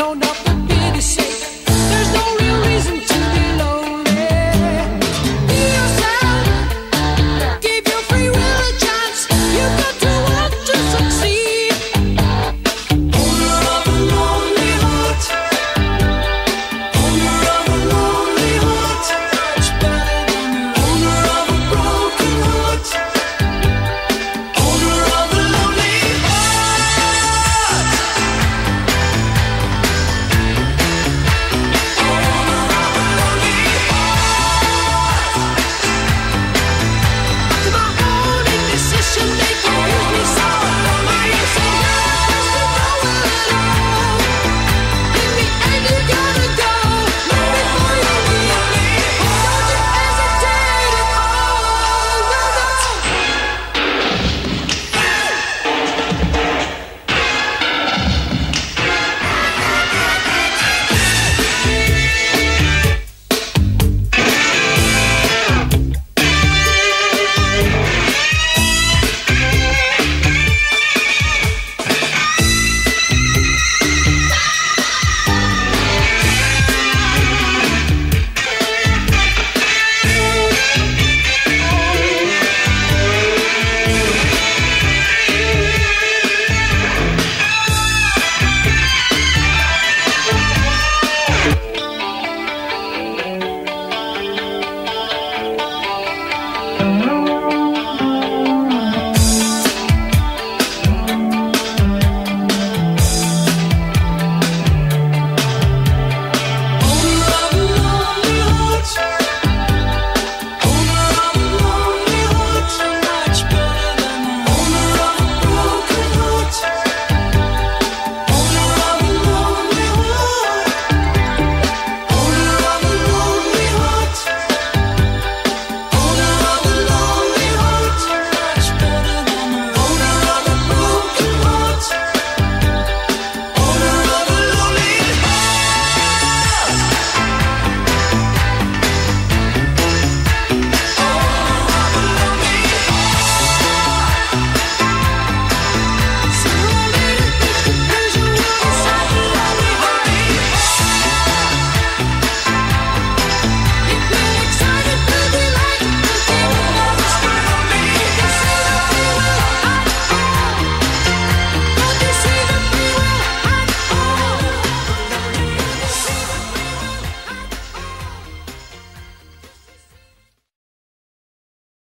no, no.